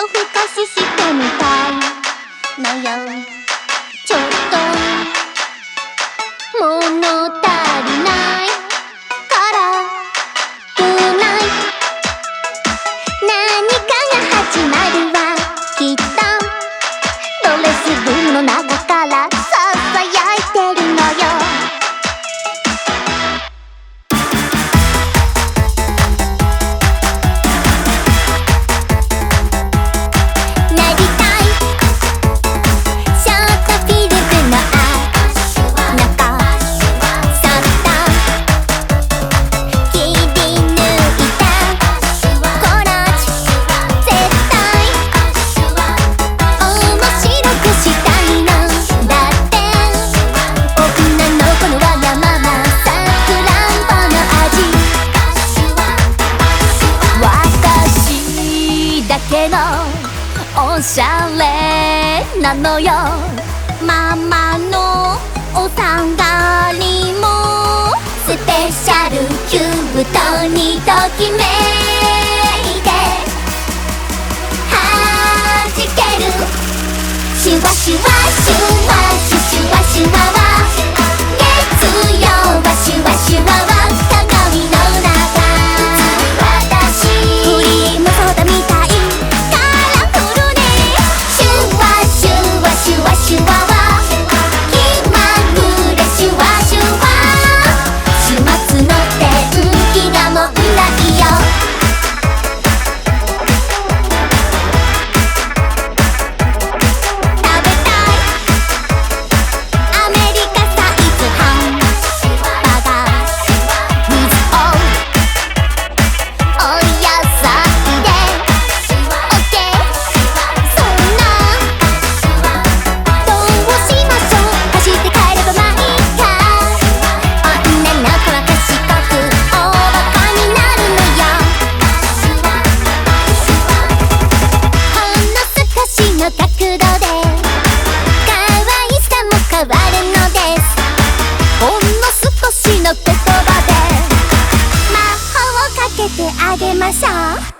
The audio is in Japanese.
夜更かししてみたい。のよけのおしゃれなのよ。ママのお下がりもスペシャルキュートにときめ。くけてあげましょう。